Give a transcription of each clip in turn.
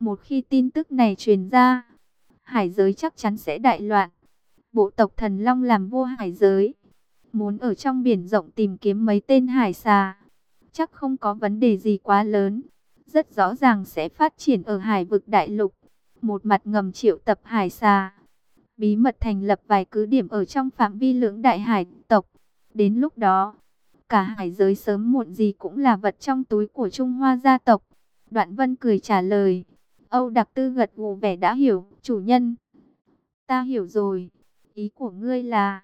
Một khi tin tức này truyền ra, hải giới chắc chắn sẽ đại loạn. Bộ tộc thần long làm vua hải giới, muốn ở trong biển rộng tìm kiếm mấy tên hải xà, chắc không có vấn đề gì quá lớn. Rất rõ ràng sẽ phát triển ở hải vực đại lục. Một mặt ngầm triệu tập hải xà, bí mật thành lập vài cứ điểm ở trong phạm vi lưỡng đại hải tộc. Đến lúc đó, cả hải giới sớm muộn gì cũng là vật trong túi của Trung Hoa gia tộc. Đoạn Vân cười trả lời. Âu Đặc Tư gật gù vẻ đã hiểu, chủ nhân. Ta hiểu rồi, ý của ngươi là,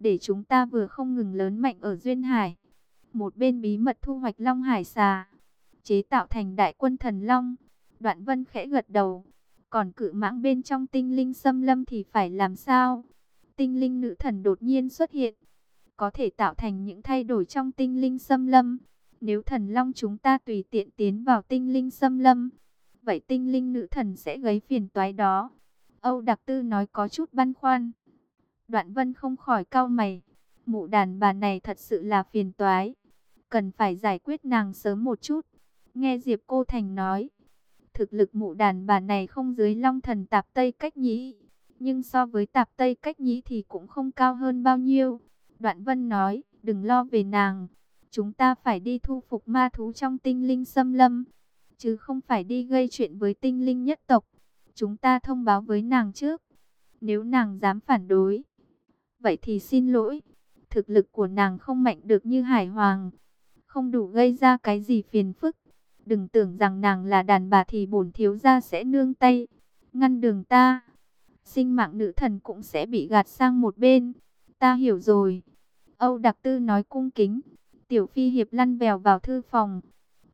để chúng ta vừa không ngừng lớn mạnh ở Duyên Hải. Một bên bí mật thu hoạch Long Hải xà, chế tạo thành đại quân thần Long. Đoạn Vân khẽ gật đầu. Còn cự mãng bên trong tinh linh xâm lâm thì phải làm sao? Tinh linh nữ thần đột nhiên xuất hiện. Có thể tạo thành những thay đổi trong tinh linh xâm lâm. Nếu thần long chúng ta tùy tiện tiến vào tinh linh xâm lâm. Vậy tinh linh nữ thần sẽ gây phiền toái đó. Âu Đặc Tư nói có chút băn khoăn. Đoạn vân không khỏi cau mày. Mụ đàn bà này thật sự là phiền toái. Cần phải giải quyết nàng sớm một chút. Nghe Diệp Cô Thành nói Thực lực mụ đàn bà này không dưới long thần tạp Tây Cách Nhĩ. Nhưng so với tạp Tây Cách Nhĩ thì cũng không cao hơn bao nhiêu. Đoạn Vân nói, đừng lo về nàng. Chúng ta phải đi thu phục ma thú trong tinh linh xâm lâm. Chứ không phải đi gây chuyện với tinh linh nhất tộc. Chúng ta thông báo với nàng trước. Nếu nàng dám phản đối. Vậy thì xin lỗi. Thực lực của nàng không mạnh được như Hải Hoàng. Không đủ gây ra cái gì phiền phức. Đừng tưởng rằng nàng là đàn bà thì bổn thiếu gia sẽ nương tay, ngăn đường ta. Sinh mạng nữ thần cũng sẽ bị gạt sang một bên. Ta hiểu rồi. Âu Đặc Tư nói cung kính. Tiểu Phi Hiệp lăn vèo vào thư phòng.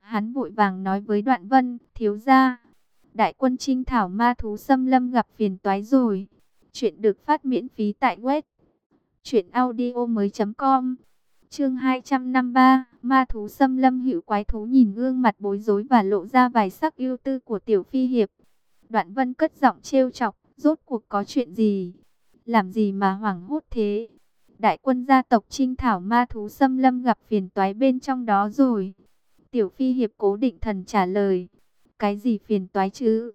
Hắn vội vàng nói với Đoạn Vân, thiếu gia. Đại quân trinh thảo ma thú xâm lâm gặp phiền toái rồi. Chuyện được phát miễn phí tại web. Chuyện audio mới.com Chương 253, ma thú xâm lâm hữu quái thú nhìn gương mặt bối rối và lộ ra vài sắc ưu tư của tiểu phi hiệp. Đoạn vân cất giọng trêu chọc, rốt cuộc có chuyện gì? Làm gì mà hoảng hốt thế? Đại quân gia tộc trinh thảo ma thú xâm lâm gặp phiền toái bên trong đó rồi. Tiểu phi hiệp cố định thần trả lời. Cái gì phiền toái chứ?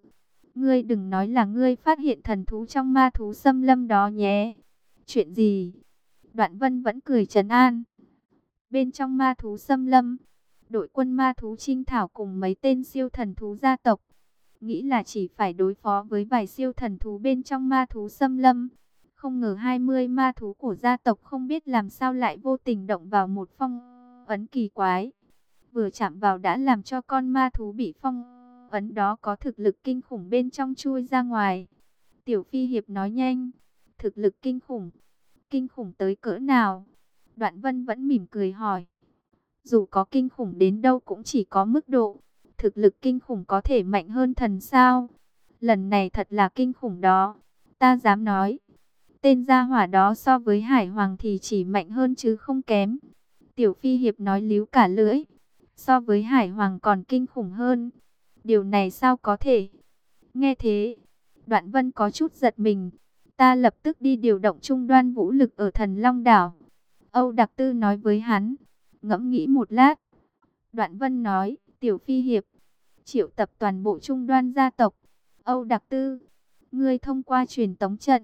Ngươi đừng nói là ngươi phát hiện thần thú trong ma thú xâm lâm đó nhé. Chuyện gì? Đoạn vân vẫn cười trấn an. Bên trong ma thú xâm lâm, đội quân ma thú trinh thảo cùng mấy tên siêu thần thú gia tộc. Nghĩ là chỉ phải đối phó với vài siêu thần thú bên trong ma thú xâm lâm. Không ngờ 20 ma thú của gia tộc không biết làm sao lại vô tình động vào một phong ấn kỳ quái. Vừa chạm vào đã làm cho con ma thú bị phong ấn đó có thực lực kinh khủng bên trong chui ra ngoài. Tiểu Phi Hiệp nói nhanh, thực lực kinh khủng, kinh khủng tới cỡ nào? Đoạn vân vẫn mỉm cười hỏi. Dù có kinh khủng đến đâu cũng chỉ có mức độ. Thực lực kinh khủng có thể mạnh hơn thần sao? Lần này thật là kinh khủng đó. Ta dám nói. Tên gia hỏa đó so với hải hoàng thì chỉ mạnh hơn chứ không kém. Tiểu phi hiệp nói líu cả lưỡi. So với hải hoàng còn kinh khủng hơn. Điều này sao có thể? Nghe thế, đoạn vân có chút giật mình. Ta lập tức đi điều động trung đoan vũ lực ở thần Long Đảo. Âu Đặc Tư nói với hắn, ngẫm nghĩ một lát. Đoạn Vân nói, Tiểu Phi Hiệp, triệu tập toàn bộ trung đoan gia tộc. Âu Đặc Tư, ngươi thông qua truyền tống trận,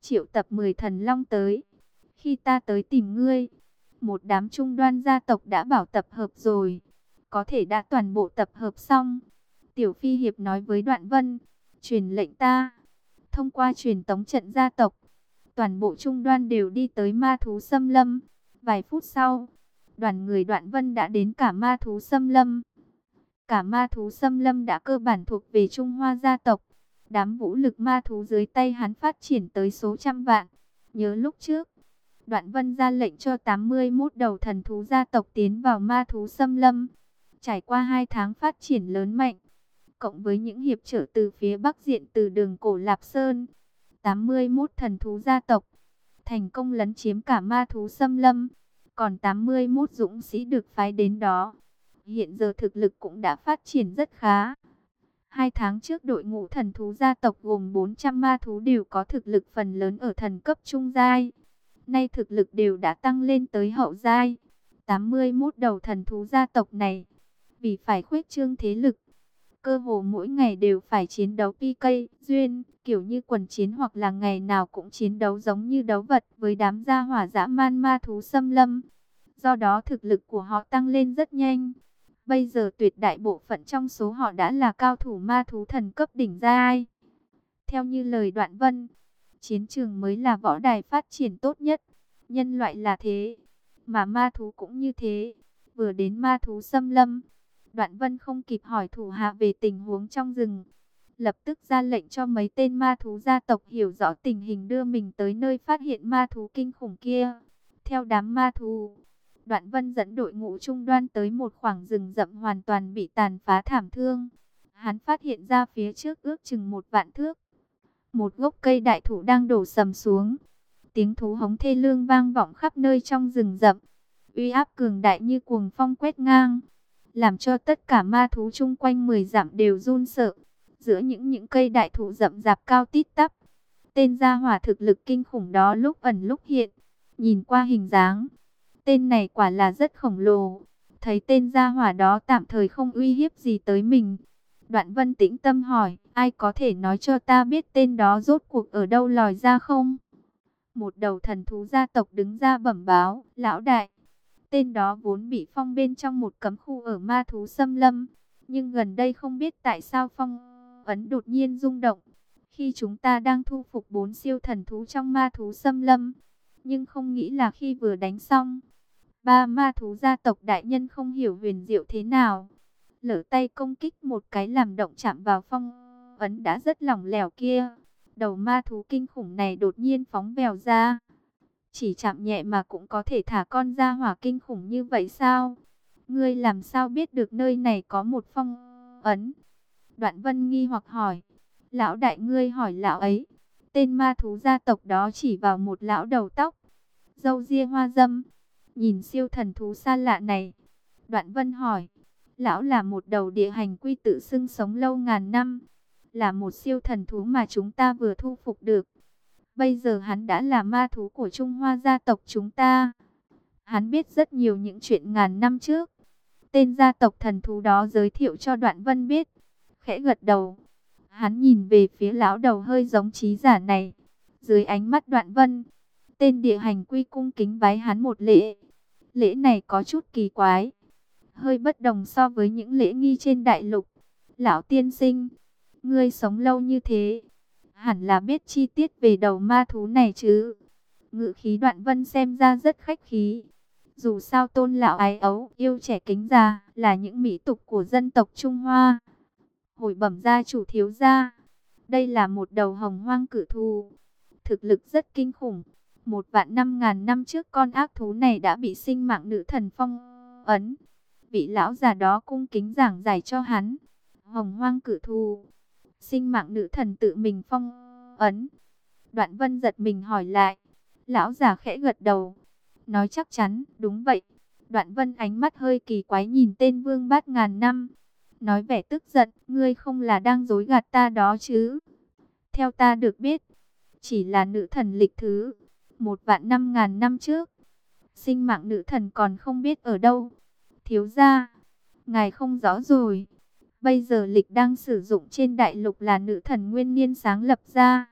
triệu tập 10 thần long tới. Khi ta tới tìm ngươi, một đám trung đoan gia tộc đã bảo tập hợp rồi. Có thể đã toàn bộ tập hợp xong. Tiểu Phi Hiệp nói với Đoạn Vân, truyền lệnh ta, thông qua truyền tống trận gia tộc, toàn bộ trung đoan đều đi tới ma thú xâm lâm. Vài phút sau, đoàn người đoạn vân đã đến cả ma thú xâm lâm. Cả ma thú xâm lâm đã cơ bản thuộc về Trung Hoa gia tộc. Đám vũ lực ma thú dưới tay hắn phát triển tới số trăm vạn. Nhớ lúc trước, đoạn vân ra lệnh cho 81 đầu thần thú gia tộc tiến vào ma thú xâm lâm. Trải qua 2 tháng phát triển lớn mạnh, cộng với những hiệp trở từ phía bắc diện từ đường cổ Lạp Sơn, 81 thần thú gia tộc, thành công lấn chiếm cả ma thú xâm lâm, còn 81 dũng sĩ được phái đến đó. Hiện giờ thực lực cũng đã phát triển rất khá. Hai tháng trước đội ngũ thần thú gia tộc gồm 400 ma thú đều có thực lực phần lớn ở thần cấp trung giai. Nay thực lực đều đã tăng lên tới hậu giai. 81 đầu thần thú gia tộc này, vì phải khuếch trương thế lực, cơ hồ mỗi ngày đều phải chiến đấu PK, duyên, kiểu như quần chiến hoặc là ngày nào cũng chiến đấu giống như đấu vật với đám gia hỏa dã man ma thú xâm lâm. Do đó thực lực của họ tăng lên rất nhanh. Bây giờ tuyệt đại bộ phận trong số họ đã là cao thủ ma thú thần cấp đỉnh giai. Theo như lời Đoạn Vân, chiến trường mới là võ đài phát triển tốt nhất. Nhân loại là thế, mà ma thú cũng như thế. Vừa đến ma thú xâm lâm, Đoạn Vân không kịp hỏi thủ hạ về tình huống trong rừng. Lập tức ra lệnh cho mấy tên ma thú gia tộc hiểu rõ tình hình đưa mình tới nơi phát hiện ma thú kinh khủng kia. Theo đám ma thú, Đoạn Vân dẫn đội ngũ trung đoan tới một khoảng rừng rậm hoàn toàn bị tàn phá thảm thương. Hắn phát hiện ra phía trước ước chừng một vạn thước. Một gốc cây đại thụ đang đổ sầm xuống. Tiếng thú hống thê lương vang vọng khắp nơi trong rừng rậm. Uy áp cường đại như cuồng phong quét ngang. Làm cho tất cả ma thú chung quanh mười dặm đều run sợ. Giữa những những cây đại thụ rậm rạp cao tít tắp. Tên gia hỏa thực lực kinh khủng đó lúc ẩn lúc hiện. Nhìn qua hình dáng Tên này quả là rất khổng lồ. Thấy tên gia hỏa đó tạm thời không uy hiếp gì tới mình. Đoạn vân tĩnh tâm hỏi, ai có thể nói cho ta biết tên đó rốt cuộc ở đâu lòi ra không? Một đầu thần thú gia tộc đứng ra bẩm báo, lão đại. Tên đó vốn bị phong bên trong một cấm khu ở ma thú xâm lâm. Nhưng gần đây không biết tại sao phong ấn đột nhiên rung động. Khi chúng ta đang thu phục bốn siêu thần thú trong ma thú xâm lâm. Nhưng không nghĩ là khi vừa đánh xong, Ba ma thú gia tộc đại nhân không hiểu huyền diệu thế nào. Lỡ tay công kích một cái làm động chạm vào phong ấn đã rất lỏng lẻo kia. Đầu ma thú kinh khủng này đột nhiên phóng vèo ra. Chỉ chạm nhẹ mà cũng có thể thả con ra hỏa kinh khủng như vậy sao? Ngươi làm sao biết được nơi này có một phong ấn? Đoạn vân nghi hoặc hỏi. Lão đại ngươi hỏi lão ấy. Tên ma thú gia tộc đó chỉ vào một lão đầu tóc. Dâu ria hoa dâm Nhìn siêu thần thú xa lạ này, Đoạn Vân hỏi, lão là một đầu địa hành quy tự xưng sống lâu ngàn năm, là một siêu thần thú mà chúng ta vừa thu phục được. Bây giờ hắn đã là ma thú của Trung Hoa gia tộc chúng ta. Hắn biết rất nhiều những chuyện ngàn năm trước. Tên gia tộc thần thú đó giới thiệu cho Đoạn Vân biết. Khẽ gật đầu. Hắn nhìn về phía lão đầu hơi giống trí giả này. Dưới ánh mắt Đoạn Vân, tên địa hành quy cung kính bái hắn một lễ. Lễ này có chút kỳ quái, hơi bất đồng so với những lễ nghi trên đại lục. Lão tiên sinh, ngươi sống lâu như thế, hẳn là biết chi tiết về đầu ma thú này chứ. Ngự khí đoạn vân xem ra rất khách khí. Dù sao tôn lão ái ấu, yêu trẻ kính già, là những mỹ tục của dân tộc Trung Hoa. Hồi bẩm gia chủ thiếu gia, đây là một đầu hồng hoang cử thù. Thực lực rất kinh khủng, một vạn năm ngàn năm trước con ác thú này đã bị sinh mạng nữ thần phong ấn. Vị lão già đó cung kính giảng giải cho hắn. Hồng hoang cử thù. Sinh mạng nữ thần tự mình phong ấn. Đoạn vân giật mình hỏi lại. Lão già khẽ gật đầu. Nói chắc chắn, đúng vậy. Đoạn vân ánh mắt hơi kỳ quái nhìn tên vương bát ngàn năm. Nói vẻ tức giận, ngươi không là đang dối gạt ta đó chứ. Theo ta được biết, chỉ là nữ thần lịch thứ một vạn năm ngàn năm trước. Sinh mạng nữ thần còn không biết ở đâu. Thiếu gia, ngài không rõ rồi. Bây giờ lịch đang sử dụng trên đại lục là nữ thần nguyên niên sáng lập ra.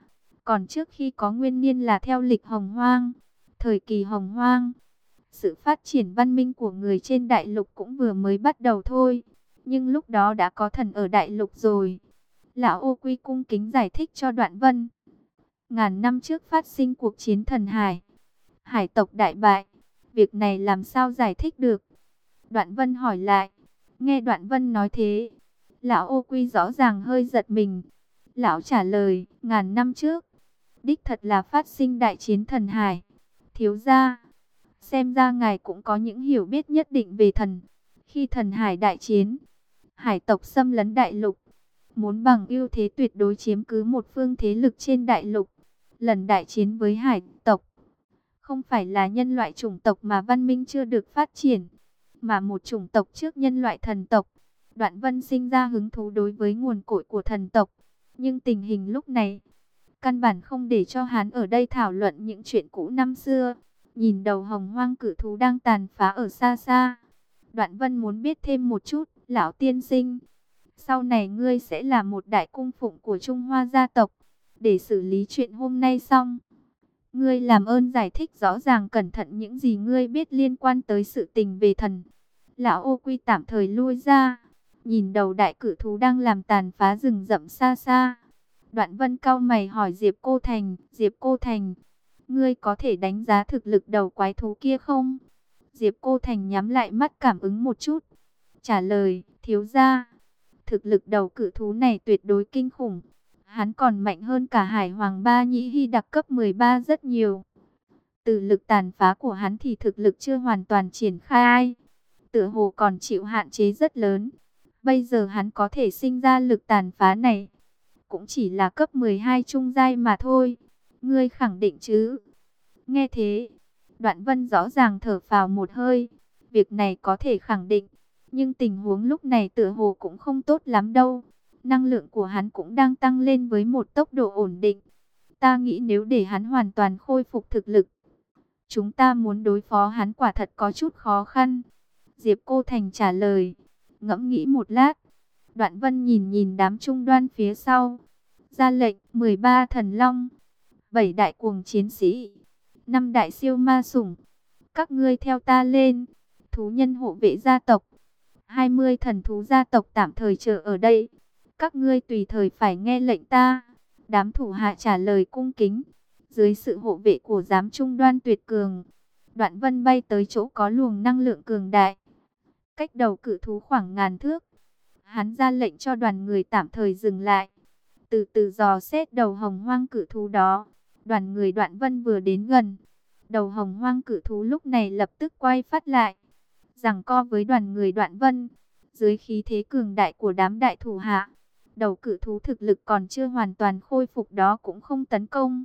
Còn trước khi có nguyên niên là theo lịch hồng hoang, thời kỳ hồng hoang. Sự phát triển văn minh của người trên đại lục cũng vừa mới bắt đầu thôi. Nhưng lúc đó đã có thần ở đại lục rồi. Lão ô quy cung kính giải thích cho đoạn vân. Ngàn năm trước phát sinh cuộc chiến thần hải. Hải tộc đại bại. Việc này làm sao giải thích được? Đoạn vân hỏi lại. Nghe đoạn vân nói thế. Lão ô quy rõ ràng hơi giật mình. Lão trả lời. Ngàn năm trước. Đích thật là phát sinh đại chiến thần hải. Thiếu ra. Xem ra ngài cũng có những hiểu biết nhất định về thần. Khi thần hải đại chiến. Hải tộc xâm lấn đại lục muốn bằng ưu thế tuyệt đối chiếm cứ một phương thế lực trên đại lục lần đại chiến với hải tộc. Không phải là nhân loại chủng tộc mà văn minh chưa được phát triển, mà một chủng tộc trước nhân loại thần tộc. Đoạn vân sinh ra hứng thú đối với nguồn cội của thần tộc. Nhưng tình hình lúc này, căn bản không để cho hắn ở đây thảo luận những chuyện cũ năm xưa. Nhìn đầu hồng hoang cử thú đang tàn phá ở xa xa. Đoạn vân muốn biết thêm một chút, lão tiên sinh. Sau này ngươi sẽ là một đại cung phụng của Trung Hoa gia tộc. Để xử lý chuyện hôm nay xong. Ngươi làm ơn giải thích rõ ràng cẩn thận những gì ngươi biết liên quan tới sự tình về thần. Lão ô quy tạm thời lui ra. Nhìn đầu đại cử thú đang làm tàn phá rừng rậm xa xa. Đoạn vân cao mày hỏi Diệp Cô Thành. Diệp Cô Thành, ngươi có thể đánh giá thực lực đầu quái thú kia không? Diệp Cô Thành nhắm lại mắt cảm ứng một chút. Trả lời, thiếu gia. Thực lực đầu cử thú này tuyệt đối kinh khủng. Hắn còn mạnh hơn cả hải hoàng ba nhĩ hy đặc cấp 13 rất nhiều. Từ lực tàn phá của hắn thì thực lực chưa hoàn toàn triển khai. Tựa hồ còn chịu hạn chế rất lớn. Bây giờ hắn có thể sinh ra lực tàn phá này. Cũng chỉ là cấp 12 trung giai mà thôi. Ngươi khẳng định chứ? Nghe thế, đoạn vân rõ ràng thở phào một hơi. Việc này có thể khẳng định. Nhưng tình huống lúc này tựa hồ cũng không tốt lắm đâu. Năng lượng của hắn cũng đang tăng lên với một tốc độ ổn định. Ta nghĩ nếu để hắn hoàn toàn khôi phục thực lực, chúng ta muốn đối phó hắn quả thật có chút khó khăn. Diệp Cô Thành trả lời, ngẫm nghĩ một lát. Đoạn Vân nhìn nhìn đám trung đoan phía sau. Ra lệnh 13 thần long, 7 đại cuồng chiến sĩ, 5 đại siêu ma sủng. Các ngươi theo ta lên, thú nhân hộ vệ gia tộc. 20 thần thú gia tộc tạm thời chờ ở đây. Các ngươi tùy thời phải nghe lệnh ta. Đám thủ hạ trả lời cung kính. Dưới sự hộ vệ của giám trung đoan tuyệt cường. Đoạn vân bay tới chỗ có luồng năng lượng cường đại. Cách đầu cự thú khoảng ngàn thước. Hắn ra lệnh cho đoàn người tạm thời dừng lại. Từ từ dò xét đầu hồng hoang cự thú đó. Đoàn người đoạn vân vừa đến gần. Đầu hồng hoang cự thú lúc này lập tức quay phát lại. Rằng co với đoàn người đoạn vân. Dưới khí thế cường đại của đám đại thủ hạ đầu cự thú thực lực còn chưa hoàn toàn khôi phục đó cũng không tấn công.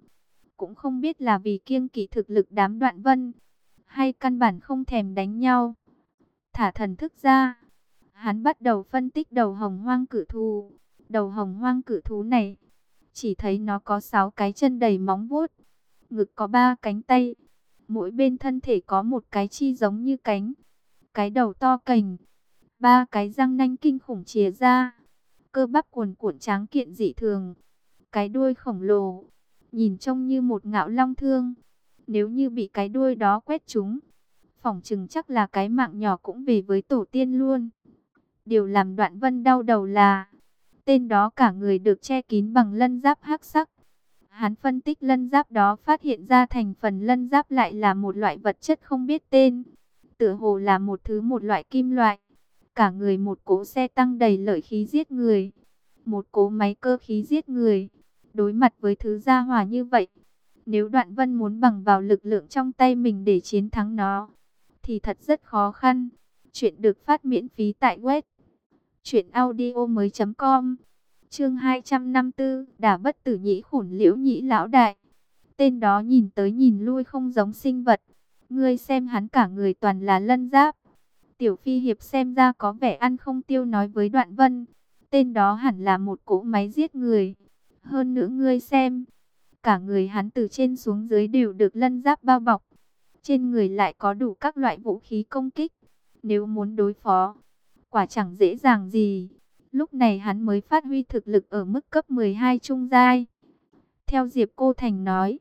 Cũng không biết là vì kiêng kỵ thực lực đám đoạn vân, hay căn bản không thèm đánh nhau. Thả thần thức ra, hắn bắt đầu phân tích đầu hồng hoang cử thú. Đầu hồng hoang cử thú này, chỉ thấy nó có 6 cái chân đầy móng vuốt, ngực có 3 cánh tay, mỗi bên thân thể có một cái chi giống như cánh, cái đầu to cành, ba cái răng nanh kinh khủng chìa ra cơ bắp cuồn cuộn tráng kiện dị thường. Cái đuôi khổng lồ, nhìn trông như một ngạo long thương. Nếu như bị cái đuôi đó quét trúng, phỏng chừng chắc là cái mạng nhỏ cũng về với tổ tiên luôn. Điều làm đoạn vân đau đầu là, tên đó cả người được che kín bằng lân giáp hắc sắc. Hắn phân tích lân giáp đó phát hiện ra thành phần lân giáp lại là một loại vật chất không biết tên. Tựa hồ là một thứ một loại kim loại. Cả người một cỗ xe tăng đầy lợi khí giết người. Một cỗ máy cơ khí giết người. Đối mặt với thứ gia hòa như vậy. Nếu đoạn vân muốn bằng vào lực lượng trong tay mình để chiến thắng nó. Thì thật rất khó khăn. Chuyện được phát miễn phí tại web. Chuyện audio mới com Chương 254 Đả bất tử nhĩ khủng liễu nhĩ lão đại Tên đó nhìn tới nhìn lui không giống sinh vật Ngươi xem hắn cả người toàn là lân giáp Tiểu Phi Hiệp xem ra có vẻ ăn không tiêu nói với Đoạn Vân. Tên đó hẳn là một cỗ máy giết người. Hơn nữa ngươi xem, cả người hắn từ trên xuống dưới đều được lân giáp bao bọc. Trên người lại có đủ các loại vũ khí công kích. Nếu muốn đối phó, quả chẳng dễ dàng gì. Lúc này hắn mới phát huy thực lực ở mức cấp 12 trung giai. Theo Diệp Cô Thành nói,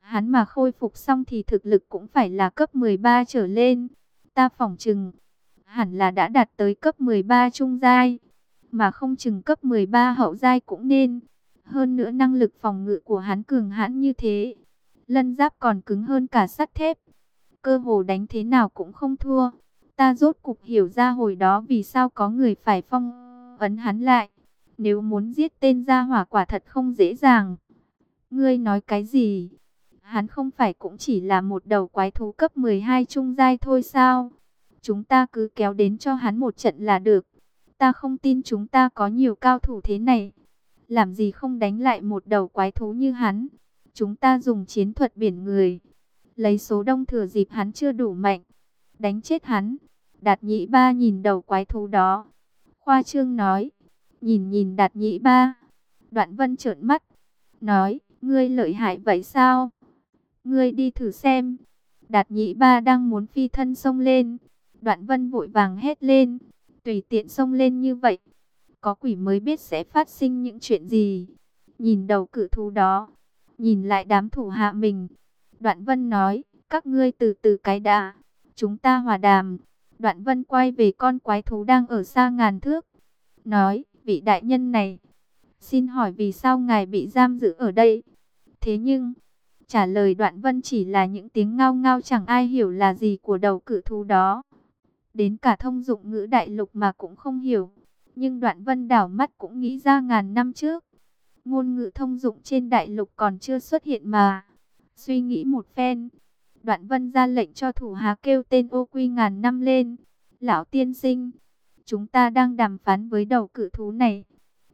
hắn mà khôi phục xong thì thực lực cũng phải là cấp 13 trở lên. Ta phỏng chừng hẳn là đã đạt tới cấp 13 trung giai, mà không chừng cấp 13 hậu giai cũng nên. Hơn nữa năng lực phòng ngự của hắn cường hãn như thế, lân giáp còn cứng hơn cả sắt thép. Cơ hồ đánh thế nào cũng không thua. Ta rốt cục hiểu ra hồi đó vì sao có người phải phong ấn hắn lại. Nếu muốn giết tên gia hỏa quả thật không dễ dàng. Ngươi nói cái gì? Hắn không phải cũng chỉ là một đầu quái thú cấp 12 trung giai thôi sao? Chúng ta cứ kéo đến cho hắn một trận là được. Ta không tin chúng ta có nhiều cao thủ thế này. Làm gì không đánh lại một đầu quái thú như hắn. Chúng ta dùng chiến thuật biển người. Lấy số đông thừa dịp hắn chưa đủ mạnh. Đánh chết hắn. Đạt nhị ba nhìn đầu quái thú đó. Khoa trương nói. Nhìn nhìn đạt nhị ba. Đoạn vân trợn mắt. Nói, ngươi lợi hại vậy sao? Ngươi đi thử xem. Đạt nhị ba đang muốn phi thân sông lên. Đoạn vân vội vàng hét lên, tùy tiện xông lên như vậy. có quỷ mới biết sẽ phát sinh những chuyện gì. Nhìn đầu cử thú đó, nhìn lại đám thủ hạ mình. Đoạn Vân nói, các ngươi từ từ cái đã, chúng ta hòa đàm. Đoạn Vân quay về con quái thú đang ở xa ngàn thước. Nói, vị đại nhân này, xin hỏi vì sao ngài bị giam giữ ở đây? Thế nhưng, trả lời Đoạn Vân chỉ là những tiếng ngao ngao chẳng ai hiểu là gì của đầu cử thú đó. Đến cả thông dụng ngữ đại lục mà cũng không hiểu. Nhưng Đoạn Vân đảo mắt cũng nghĩ ra ngàn năm trước. Ngôn ngữ thông dụng trên đại lục còn chưa xuất hiện mà. Suy nghĩ một phen. Đoạn Vân ra lệnh cho thủ hạ kêu tên ô quy ngàn năm lên. Lão tiên sinh, chúng ta đang đàm phán với đầu cử thú này.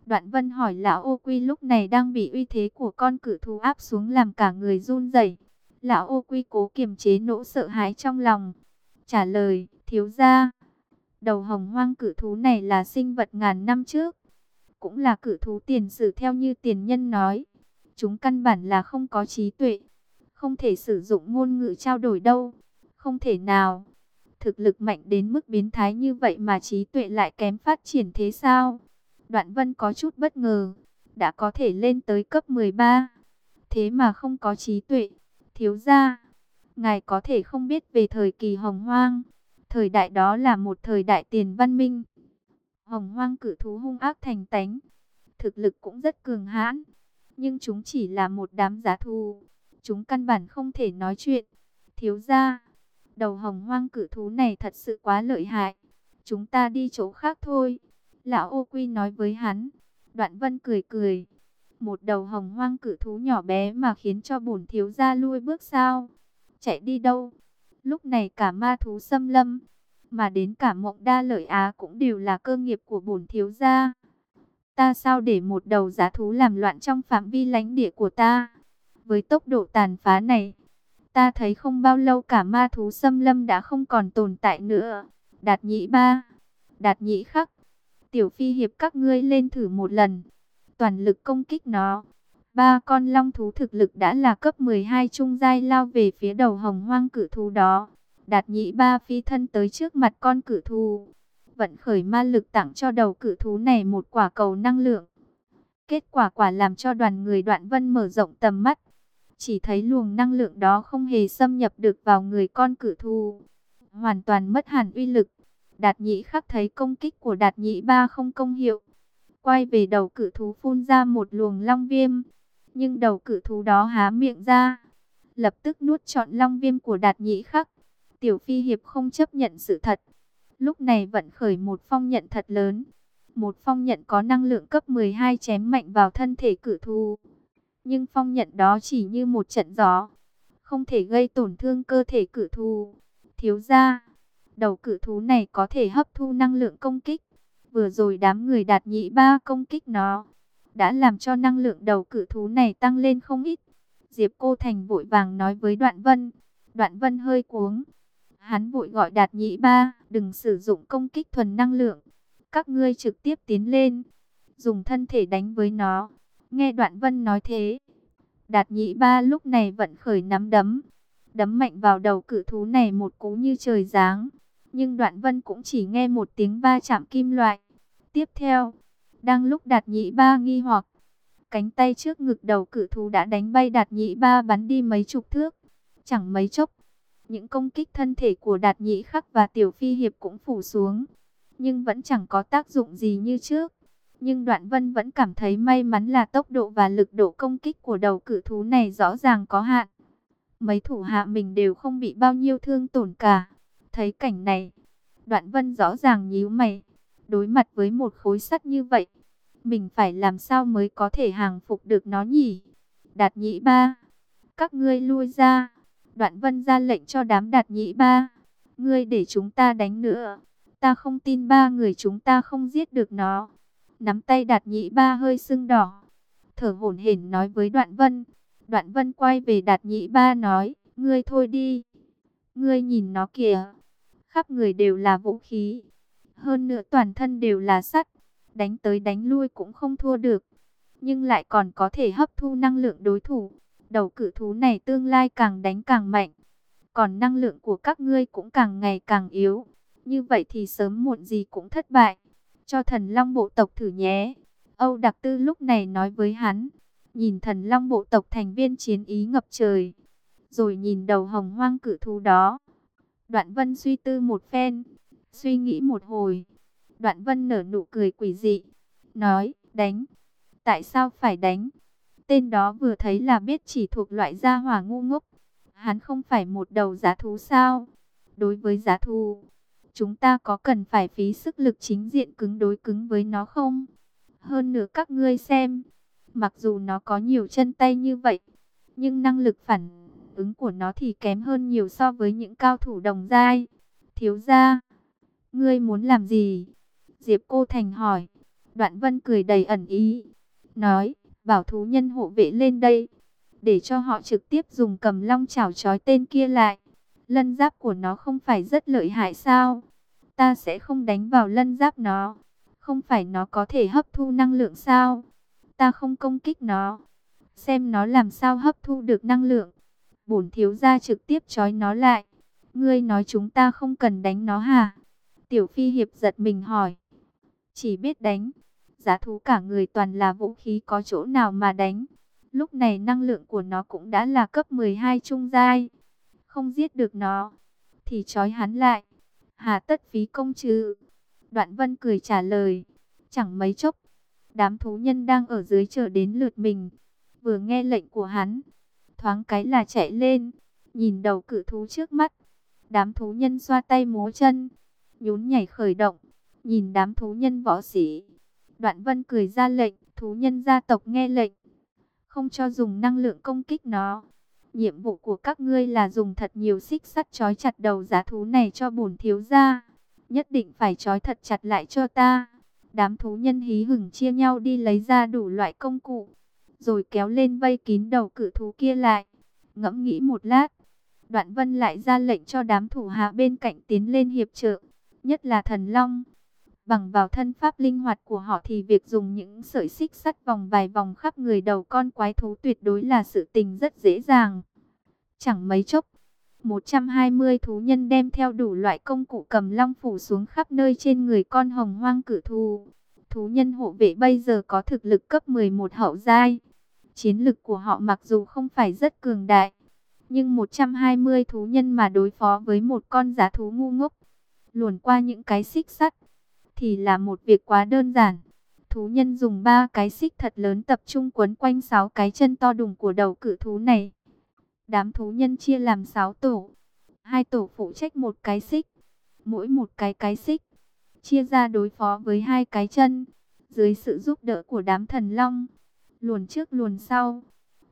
Đoạn Vân hỏi lão ô quy lúc này đang bị uy thế của con cử thú áp xuống làm cả người run rẩy. Lão ô quy cố kiềm chế nỗi sợ hãi trong lòng. Trả lời, thiếu gia, đầu hồng hoang cử thú này là sinh vật ngàn năm trước. Cũng là cử thú tiền sử theo như tiền nhân nói. Chúng căn bản là không có trí tuệ. Không thể sử dụng ngôn ngữ trao đổi đâu. Không thể nào. Thực lực mạnh đến mức biến thái như vậy mà trí tuệ lại kém phát triển thế sao? Đoạn vân có chút bất ngờ. Đã có thể lên tới cấp 13. Thế mà không có trí tuệ. Thiếu ra. Ngài có thể không biết về thời kỳ hồng hoang. Thời đại đó là một thời đại tiền văn minh. Hồng hoang cử thú hung ác thành tánh. Thực lực cũng rất cường hãn. Nhưng chúng chỉ là một đám giá thù. Chúng căn bản không thể nói chuyện. Thiếu ra. Đầu hồng hoang cử thú này thật sự quá lợi hại. Chúng ta đi chỗ khác thôi. Lão ô quy nói với hắn. Đoạn vân cười cười. Một đầu hồng hoang cử thú nhỏ bé mà khiến cho bổn thiếu gia lui bước sao. Chạy đi đâu? Lúc này cả ma thú xâm lâm, mà đến cả mộng đa lợi á cũng đều là cơ nghiệp của bổn thiếu gia. Ta sao để một đầu giá thú làm loạn trong phạm vi lãnh địa của ta? Với tốc độ tàn phá này, ta thấy không bao lâu cả ma thú xâm lâm đã không còn tồn tại nữa. Đạt nhị ba, đạt nhị khắc, tiểu phi hiệp các ngươi lên thử một lần. Toàn lực công kích nó. Ba con long thú thực lực đã là cấp 12 trung giai lao về phía đầu hồng hoang cử thú đó. Đạt nhị ba phi thân tới trước mặt con cử thú. Vận khởi ma lực tặng cho đầu cử thú này một quả cầu năng lượng. Kết quả quả làm cho đoàn người đoạn vân mở rộng tầm mắt. Chỉ thấy luồng năng lượng đó không hề xâm nhập được vào người con cử thú. Hoàn toàn mất hẳn uy lực. Đạt nhị khắc thấy công kích của đạt nhị ba không công hiệu. Quay về đầu cử thú phun ra một luồng long viêm. Nhưng đầu cử thú đó há miệng ra. Lập tức nuốt trọn long viêm của đạt nhị khắc. Tiểu phi hiệp không chấp nhận sự thật. Lúc này vận khởi một phong nhận thật lớn. Một phong nhận có năng lượng cấp 12 chém mạnh vào thân thể cử thú. Nhưng phong nhận đó chỉ như một trận gió. Không thể gây tổn thương cơ thể cử thú. Thiếu ra, đầu cử thú này có thể hấp thu năng lượng công kích. Vừa rồi đám người đạt nhị ba công kích nó. Đã làm cho năng lượng đầu cử thú này tăng lên không ít. Diệp Cô Thành vội vàng nói với Đoạn Vân. Đoạn Vân hơi cuống. Hắn vội gọi Đạt Nhị Ba, đừng sử dụng công kích thuần năng lượng. Các ngươi trực tiếp tiến lên, dùng thân thể đánh với nó. Nghe Đoạn Vân nói thế, Đạt Nhị Ba lúc này vận khởi nắm đấm, đấm mạnh vào đầu cử thú này một cú như trời giáng. Nhưng Đoạn Vân cũng chỉ nghe một tiếng va chạm kim loại. Tiếp theo, đang lúc Đạt Nhị Ba nghi hoặc, cánh tay trước ngực đầu cử thú đã đánh bay Đạt Nhị Ba bắn đi mấy chục thước. Chẳng mấy chốc, những công kích thân thể của Đạt Nhị Khắc và Tiểu Phi Hiệp cũng phủ xuống, nhưng vẫn chẳng có tác dụng gì như trước. Nhưng Đoạn Vân vẫn cảm thấy may mắn là tốc độ và lực độ công kích của đầu cử thú này rõ ràng có hạn. Mấy thủ hạ mình đều không bị bao nhiêu thương tổn cả. Thấy cảnh này, Đoạn Vân rõ ràng nhíu mày. Đối mặt với một khối sắt như vậy, mình phải làm sao mới có thể hàng phục được nó nhỉ? Đạt nhĩ ba, các ngươi lui ra. Đoạn vân ra lệnh cho đám đạt nhĩ ba. Ngươi để chúng ta đánh nữa. Ta không tin ba người chúng ta không giết được nó. Nắm tay đạt nhị ba hơi sưng đỏ. Thở hổn hển nói với đoạn vân. Đoạn vân quay về đạt nhị ba nói. Ngươi thôi đi. Ngươi nhìn nó kìa. Khắp người đều là vũ khí. Hơn nữa toàn thân đều là sắt. Đánh tới đánh lui cũng không thua được. Nhưng lại còn có thể hấp thu năng lượng đối thủ đầu cử thú này tương lai càng đánh càng mạnh. Còn năng lượng của các ngươi cũng càng ngày càng yếu. Như vậy thì sớm muộn gì cũng thất bại cho thần long bộ tộc thử nhé. Âu Đặc Tư lúc này nói với hắn, nhìn thần long bộ tộc thành viên chiến ý ngập trời, rồi nhìn đầu hồng hoang cử thú đó. Đoạn vân suy tư một phen, suy nghĩ một hồi. Đoạn vân nở nụ cười quỷ dị, nói, đánh. Tại sao phải đánh? Tên đó vừa thấy là biết chỉ thuộc loại gia hỏa ngu ngốc. Hắn không phải một đầu giá thú sao? Đối với giá thú, chúng ta có cần phải phí sức lực chính diện cứng đối cứng với nó không? Hơn nữa các ngươi xem, mặc dù nó có nhiều chân tay như vậy, nhưng năng lực phản ứng của nó thì kém hơn nhiều so với những cao thủ đồng giai. Thiếu gia, ngươi muốn làm gì? Diệp Cô Thành hỏi. Đoạn Vân cười đầy ẩn ý, nói, bảo thú nhân hộ vệ lên đây, để cho họ trực tiếp dùng cầm long chảo chói tên kia lại. Lân giáp của nó không phải rất lợi hại sao? Ta sẽ không đánh vào lân giáp nó. Không phải nó có thể hấp thu năng lượng sao? Ta không công kích nó. Xem nó làm sao hấp thu được năng lượng. Bổn thiếu gia trực tiếp trói nó lại. Ngươi nói chúng ta không cần đánh nó hả? Tiểu Phi Hiệp giật mình hỏi. Chỉ biết đánh. Giá thú cả người toàn là vũ khí có chỗ nào mà đánh. Lúc này năng lượng của nó cũng đã là cấp 12 trung giai. Không giết được nó. Thì trói hắn lại. Hà tất phí công chứ. Đoạn vân cười trả lời. Chẳng mấy chốc. Đám thú nhân đang ở dưới chờ đến lượt mình. Vừa nghe lệnh của hắn. Thoáng cái là chạy lên. Nhìn đầu cự thú trước mắt. Đám thú nhân xoa tay múa chân. Nhún nhảy khởi động. Nhìn đám thú nhân võ sĩ. Đoạn vân cười ra lệnh. Thú nhân gia tộc nghe lệnh. Không cho dùng năng lượng công kích nó. Nhiệm vụ của các ngươi là dùng thật nhiều xích sắt trói chặt đầu giá thú này cho bổn thiếu gia. Nhất định phải trói thật chặt lại cho ta. Đám thú nhân hí hửng chia nhau đi lấy ra đủ loại công cụ. Rồi kéo lên vây kín đầu cự thú kia lại. Ngẫm nghĩ một lát. Đoạn vân lại ra lệnh cho đám thủ hạ bên cạnh tiến lên hiệp trợ. Nhất là thần long. Bằng vào thân pháp linh hoạt của họ thì việc dùng những sợi xích sắt vòng vài vòng khắp người đầu con quái thú tuyệt đối là sự tình rất dễ dàng. Chẳng mấy chốc, 120 thú nhân đem theo đủ loại công cụ cầm long phủ xuống khắp nơi trên người con hồng hoang cử thù. Thú nhân hộ vệ bây giờ có thực lực cấp 11 hậu giai. Chiến lực của họ mặc dù không phải rất cường đại, nhưng 120 thú nhân mà đối phó với một con giá thú ngu ngốc, luồn qua những cái xích sắt, thì là một việc quá đơn giản. Thú nhân dùng ba cái xích thật lớn tập trung quấn quanh sáu cái chân to đùng của đầu cự thú này. Đám thú nhân chia làm sáu tổ. Hai tổ phụ trách một cái xích. Mỗi một cái cái xích. Chia ra đối phó với hai cái chân. Dưới sự giúp đỡ của đám thần long. Luồn trước luồn sau.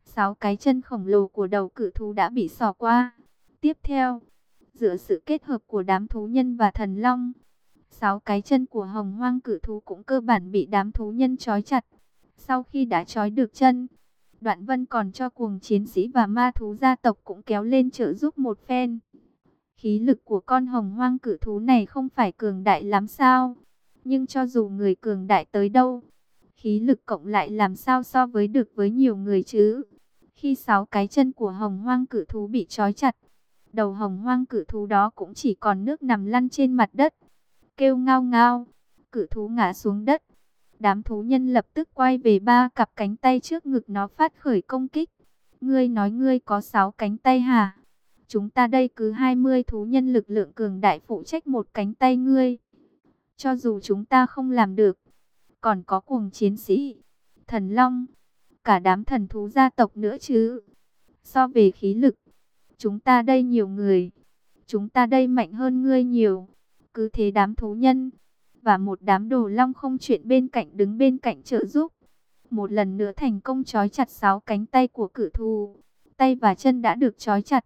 Sáu cái chân khổng lồ của đầu cự thú đã bị sò qua. Tiếp theo. Giữa sự kết hợp của đám thú nhân và thần long. Sáu cái chân của hồng hoang cử thú cũng cơ bản bị đám thú nhân trói chặt. Sau khi đã trói được chân, Đoạn Vân còn cho cuồng chiến sĩ và ma thú gia tộc cũng kéo lên trợ giúp một phen. Khí lực của con hồng hoang cử thú này không phải cường đại lắm sao. Nhưng cho dù người cường đại tới đâu, khí lực cộng lại làm sao so với được với nhiều người chứ. Khi sáu cái chân của hồng hoang cử thú bị trói chặt, đầu hồng hoang cử thú đó cũng chỉ còn nước nằm lăn trên mặt đất. Kêu ngao ngao, cử thú ngã xuống đất. Đám thú nhân lập tức quay về ba cặp cánh tay trước ngực nó phát khởi công kích. Ngươi nói ngươi có sáu cánh tay hả? Chúng ta đây cứ 20 thú nhân lực lượng cường đại phụ trách một cánh tay ngươi. Cho dù chúng ta không làm được, còn có cuồng chiến sĩ, thần long, cả đám thần thú gia tộc nữa chứ. So về khí lực, chúng ta đây nhiều người, chúng ta đây mạnh hơn ngươi nhiều. Cứ thế đám thú nhân và một đám đồ long không chuyện bên cạnh đứng bên cạnh trợ giúp. Một lần nữa thành công trói chặt sáu cánh tay của cử thù, tay và chân đã được trói chặt.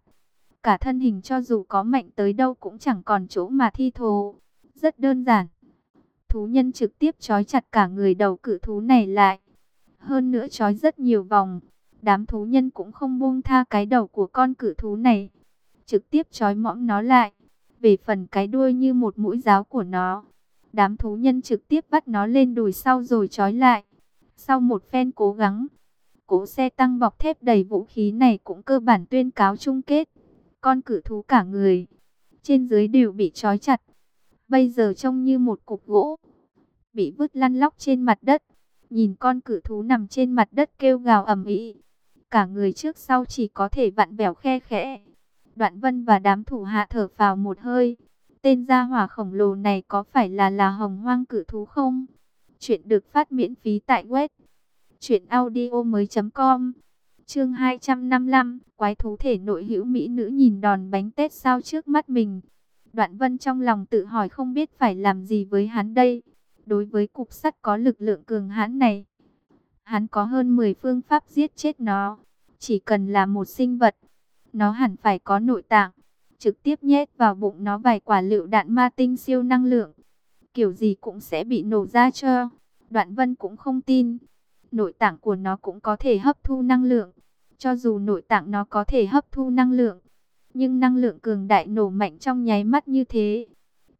Cả thân hình cho dù có mạnh tới đâu cũng chẳng còn chỗ mà thi thố. Rất đơn giản. Thú nhân trực tiếp trói chặt cả người đầu cử thú này lại. Hơn nữa trói rất nhiều vòng. Đám thú nhân cũng không buông tha cái đầu của con cử thú này. Trực tiếp trói mõm nó lại. Về phần cái đuôi như một mũi giáo của nó Đám thú nhân trực tiếp bắt nó lên đùi sau rồi trói lại. Sau một phen cố gắng, cỗ xe tăng bọc thép đầy vũ khí này cũng cơ bản tuyên cáo chung kết. Con cử thú cả người, trên dưới đều bị trói chặt. Bây giờ trông như một cục gỗ. bị vứt lăn lóc trên mặt đất. Nhìn con cử thú nằm trên mặt đất kêu gào ầm ĩ, cả người trước sau chỉ có thể vặn vẹo khe khẽ. Đoạn Vân và đám thủ hạ thở vào một hơi. Tên gia hỏa khổng lồ này có phải là là hồng hoang cử thú không? Chuyện được phát miễn phí tại web truyệnaudiomoi.com. Chương 255, quái thú thể nội hữu mỹ nữ nhìn đòn bánh tét sao trước mắt mình. Đoạn Vân trong lòng tự hỏi không biết phải làm gì với hắn đây. Đối với cục sắt có lực lượng cường hãn này, hắn có hơn 10 phương pháp giết chết nó. Chỉ cần là một sinh vật, nó hẳn phải có nội tạng. Trực tiếp nhét vào bụng nó vài quả lựu đạn ma tinh siêu năng lượng. Kiểu gì cũng sẽ bị nổ ra cho. Đoạn Vân cũng không tin. Nội tạng của nó cũng có thể hấp thu năng lượng. Cho dù nội tạng nó có thể hấp thu năng lượng, nhưng năng lượng cường đại nổ mạnh trong nháy mắt như thế,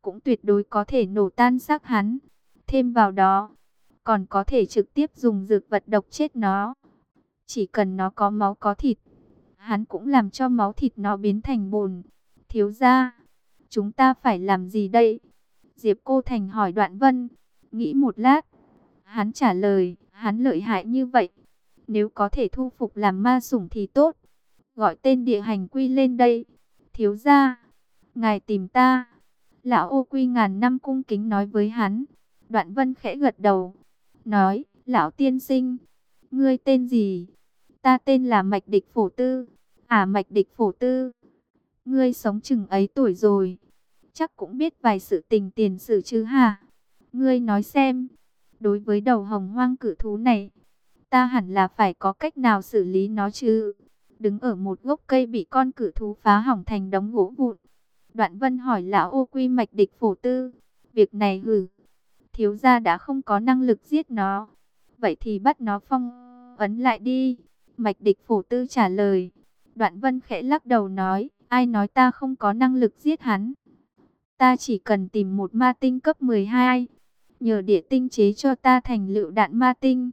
cũng tuyệt đối có thể nổ tan xác hắn. Thêm vào đó, còn có thể trực tiếp dùng dược vật độc chết nó. Chỉ cần nó có máu có thịt, hắn cũng làm cho máu thịt nó biến thành bùn. Thiếu ra, chúng ta phải làm gì đây? Diệp Cô Thành hỏi Đoạn Vân, nghĩ một lát. Hắn trả lời, hắn lợi hại như vậy. Nếu có thể thu phục làm ma sủng thì tốt. Gọi tên địa hành quy lên đây. Thiếu ra, ngài tìm ta. Lão ô quy ngàn năm cung kính nói với hắn. Đoạn vân khẽ gật đầu. Nói, lão tiên sinh, ngươi tên gì? Ta tên là Mạch Địch Phổ Tư. À Mạch Địch Phổ Tư, ngươi sống chừng ấy tuổi rồi. Chắc cũng biết vài sự tình tiền sử chứ hả? Ngươi nói xem, đối với đầu hồng hoang cử thú này, ta hẳn là phải có cách nào xử lý nó chứ? Đứng ở một gốc cây bị con cử thú phá hỏng thành đống gỗ vụn. Đoạn vân hỏi lão ô quy mạch địch phổ tư. Việc này hử, thiếu gia đã không có năng lực giết nó. Vậy thì bắt nó phong ấn lại đi. Mạch địch phổ tư trả lời. Đoạn vân khẽ lắc đầu nói, ai nói ta không có năng lực giết hắn. Ta chỉ cần tìm một ma tinh cấp 12, nhờ địa tinh chế cho ta thành lựu đạn ma tinh.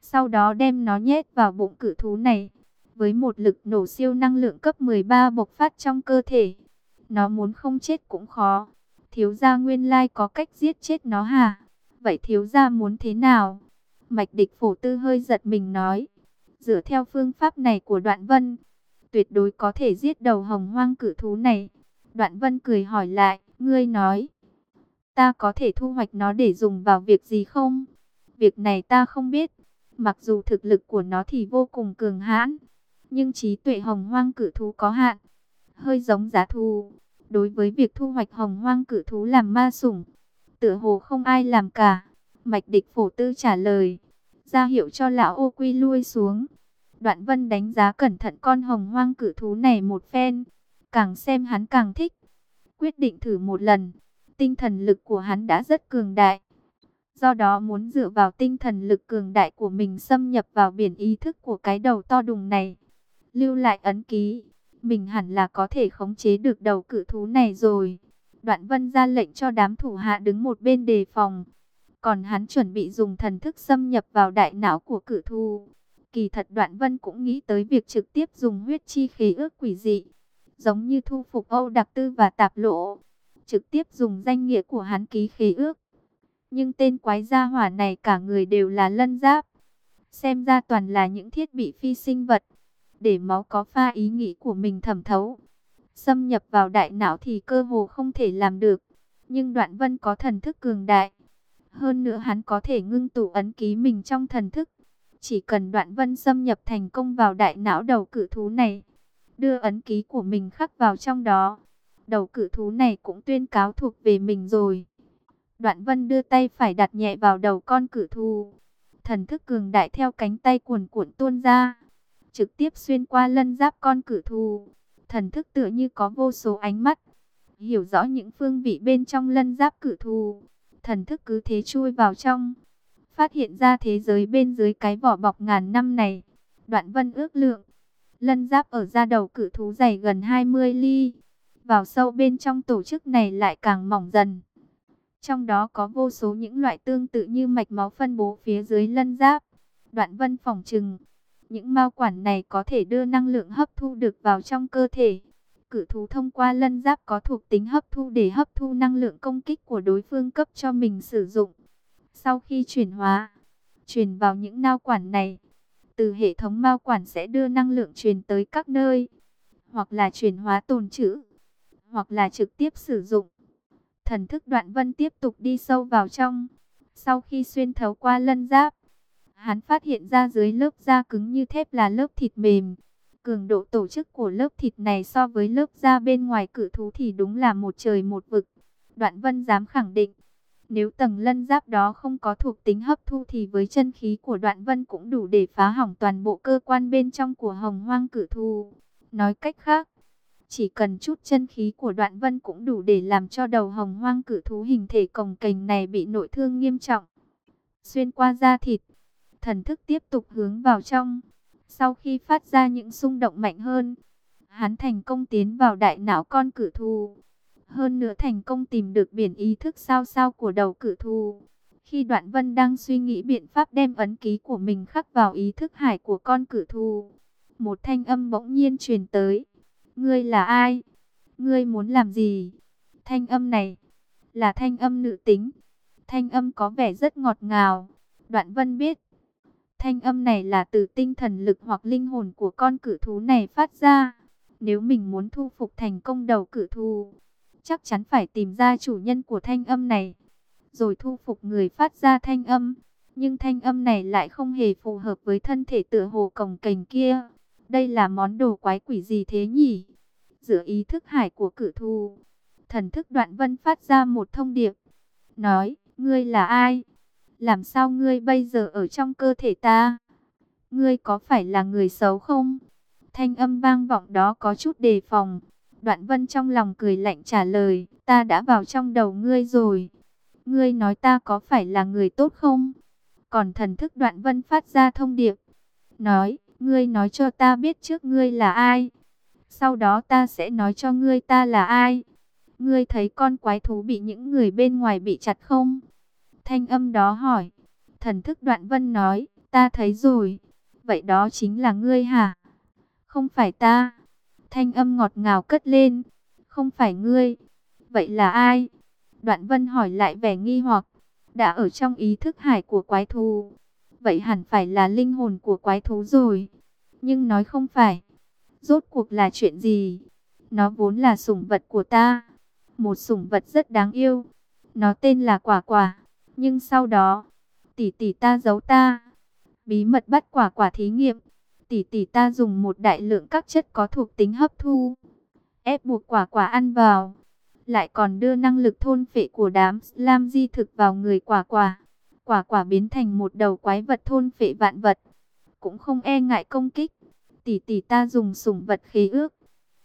Sau đó đem nó nhét vào bụng cử thú này, với một lực nổ siêu năng lượng cấp 13 bộc phát trong cơ thể. Nó muốn không chết cũng khó. Thiếu gia nguyên lai có cách giết chết nó hả? Vậy thiếu gia muốn thế nào? Mạch địch phổ tư hơi giật mình nói. Dựa theo phương pháp này của đoạn vân, tuyệt đối có thể giết đầu hồng hoang cử thú này. Đoạn vân cười hỏi lại, ngươi nói, ta có thể thu hoạch nó để dùng vào việc gì không? Việc này ta không biết, mặc dù thực lực của nó thì vô cùng cường hãn, nhưng trí tuệ hồng hoang cử thú có hạn, hơi giống giá thú. Đối với việc thu hoạch hồng hoang cử thú làm ma sủng, tựa hồ không ai làm cả. Mạch địch phổ tư trả lời, ra hiệu cho lão ô quy lui xuống. Đoạn vân đánh giá cẩn thận con hồng hoang cử thú này một phen. Càng xem hắn càng thích. Quyết định thử một lần. Tinh thần lực của hắn đã rất cường đại. Do đó muốn dựa vào tinh thần lực cường đại của mình xâm nhập vào biển ý thức của cái đầu to đùng này. Lưu lại ấn ký. Mình hẳn là có thể khống chế được đầu cử thú này rồi. Đoạn vân ra lệnh cho đám thủ hạ đứng một bên đề phòng. Còn hắn chuẩn bị dùng thần thức xâm nhập vào đại não của cử thú. Kỳ thật Đoạn Vân cũng nghĩ tới việc trực tiếp dùng huyết chi khí ước quỷ dị, giống như thu phục Âu Đặc Tư và Tạp Lộ, trực tiếp dùng danh nghĩa của hắn ký khí ước. Nhưng tên quái gia hỏa này cả người đều là lân giáp, xem ra toàn là những thiết bị phi sinh vật, để máu có pha ý nghĩ của mình thẩm thấu. Xâm nhập vào đại não thì cơ hồ không thể làm được, nhưng Đoạn Vân có thần thức cường đại. Hơn nữa hắn có thể ngưng tụ ấn ký mình trong thần thức chỉ cần đoạn vân xâm nhập thành công vào đại não đầu cự thú này, đưa ấn ký của mình khắc vào trong đó, đầu cự thú này cũng tuyên cáo thuộc về mình rồi. Đoạn vân đưa tay phải đặt nhẹ vào đầu con cự thú. Thần thức cường đại theo cánh tay cuồn cuộn tuôn ra, trực tiếp xuyên qua lân giáp con cự thú. Thần thức tựa như có vô số ánh mắt, hiểu rõ những phương vị bên trong lân giáp cự thú. Thần thức cứ thế chui vào trong phát hiện ra thế giới bên dưới cái vỏ bọc ngàn năm này. Đoạn vân ước lượng, lân giáp ở da đầu cử thú dày gần 20 ly. Vào sâu bên trong tổ chức này lại càng mỏng dần. Trong đó có vô số những loại tương tự như mạch máu phân bố phía dưới lân giáp. Đoạn vân phòng trừng, những mao quản này có thể đưa năng lượng hấp thu được vào trong cơ thể. Cử thú thông qua lân giáp có thuộc tính hấp thu để hấp thu năng lượng công kích của đối phương cấp cho mình sử dụng. Sau khi chuyển hóa, truyền vào những nao quản này, từ hệ thống mao quản sẽ đưa năng lượng truyền tới các nơi, hoặc là chuyển hóa tồn trữ, hoặc là trực tiếp sử dụng. Thần thức đoạn vân tiếp tục đi sâu vào trong. Sau khi xuyên thấu qua lân giáp, hắn phát hiện ra dưới lớp da cứng như thép là lớp thịt mềm. Cường độ tổ chức của lớp thịt này so với lớp da bên ngoài cử thú thì đúng là một trời một vực. Đoạn vân dám khẳng định, nếu tầng lân giáp đó không có thuộc tính hấp thu thì với chân khí của đoạn vân cũng đủ để phá hỏng toàn bộ cơ quan bên trong của hồng hoang cử thu. Nói cách khác, chỉ cần chút chân khí của đoạn vân cũng đủ để làm cho đầu hồng hoang cử thú hình thể cồng kềnh này bị nội thương nghiêm trọng. Xuyên qua da thịt, thần thức tiếp tục hướng vào trong. Sau khi phát ra những xung động mạnh hơn, hắn thành công tiến vào đại não con cử thú. Hơn nữa thành công tìm được biển ý thức sao sao của đầu cử thù. Khi đoạn vân đang suy nghĩ biện pháp đem ấn ký của mình khắc vào ý thức hải của con cử thù. một thanh âm bỗng nhiên truyền tới. Ngươi là ai? Ngươi muốn làm gì? Thanh âm này là thanh âm nữ tính. Thanh âm có vẻ rất ngọt ngào. Đoạn vân biết. Thanh âm này là từ tinh thần lực hoặc linh hồn của con cử thú này phát ra. Nếu mình muốn thu phục thành công đầu cử thú, chắc chắn phải tìm ra chủ nhân của thanh âm này. Rồi thu phục người phát ra thanh âm. Nhưng thanh âm này lại không hề phù hợp với thân thể tựa hồ cổng cành kia. Đây là món đồ quái quỷ gì thế nhỉ? Giữa ý thức hải của cử thù, thần thức đoạn vân phát ra một thông điệp. Nói, ngươi là ai? Làm sao ngươi bây giờ ở trong cơ thể ta? Ngươi có phải là người xấu không? Thanh âm vang vọng đó có chút đề phòng. Đoạn vân trong lòng cười lạnh trả lời, ta đã vào trong đầu ngươi rồi. Ngươi nói ta có phải là người tốt không? Còn thần thức đoạn vân phát ra thông điệp. Nói, Ngươi nói cho ta biết trước ngươi là ai. Sau đó ta sẽ nói cho ngươi ta là ai. Ngươi thấy con quái thú bị những người bên ngoài bị chặt không? Thanh âm đó hỏi. Thần thức đoạn vân nói, ta thấy rồi. Vậy đó chính là ngươi hả? Không phải ta. Thanh âm ngọt ngào cất lên. Không phải ngươi. Vậy là ai? Đoạn vân hỏi lại vẻ nghi hoặc. Đã ở trong ý thức hải của quái thú vậy hẳn phải là linh hồn của quái thú rồi. Nhưng nói không phải. Rốt cuộc là chuyện gì? Nó vốn là sủng vật của ta. Một sủng vật rất đáng yêu. Nó tên là Quả Quả. Nhưng sau đó, tỷ tỷ ta giấu ta. Bí mật bắt Quả Quả thí nghiệm. Tỷ tỷ ta dùng một đại lượng các chất có thuộc tính hấp thu. Ép buộc Quả Quả ăn vào. Lại còn đưa năng lực thôn phệ của đám Slam di thực vào người Quả Quả quả quả biến thành một đầu quái vật thôn phệ vạn vật, cũng không e ngại công kích. Tỷ tỷ ta dùng sủng vật khế ước,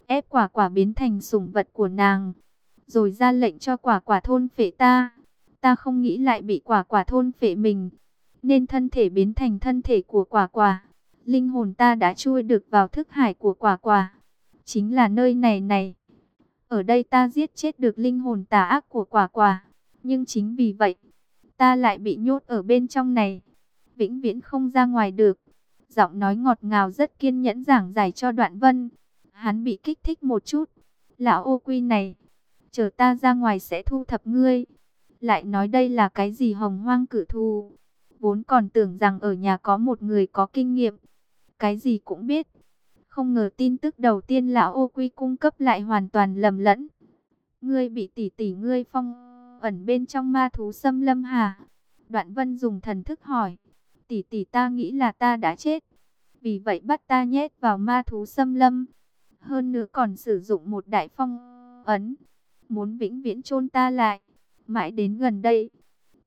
ép quả quả biến thành sủng vật của nàng, rồi ra lệnh cho quả quả thôn phệ ta. Ta không nghĩ lại bị quả quả thôn phệ mình, nên thân thể biến thành thân thể của quả quả. Linh hồn ta đã chui được vào thức hải của quả quả, chính là nơi này này. Ở đây ta giết chết được linh hồn tà ác của quả quả, nhưng chính vì vậy ta lại bị nhốt ở bên trong này, vĩnh viễn không ra ngoài được. Giọng nói ngọt ngào rất kiên nhẫn giảng giải cho đoạn vân. Hắn bị kích thích một chút. Lão ô quy này, chờ ta ra ngoài sẽ thu thập ngươi. Lại nói đây là cái gì hồng hoang cử thu. Vốn còn tưởng rằng ở nhà có một người có kinh nghiệm. Cái gì cũng biết. Không ngờ tin tức đầu tiên lão ô quy cung cấp lại hoàn toàn lầm lẫn. Ngươi bị tỷ tỷ ngươi phong ẩn bên trong ma thú xâm lâm hà. Đoạn vân dùng thần thức hỏi, tỷ tỷ ta nghĩ là ta đã chết, vì vậy bắt ta nhét vào ma thú xâm lâm. Hơn nữa còn sử dụng một đại phong ấn, muốn vĩnh viễn chôn ta lại. Mãi đến gần đây,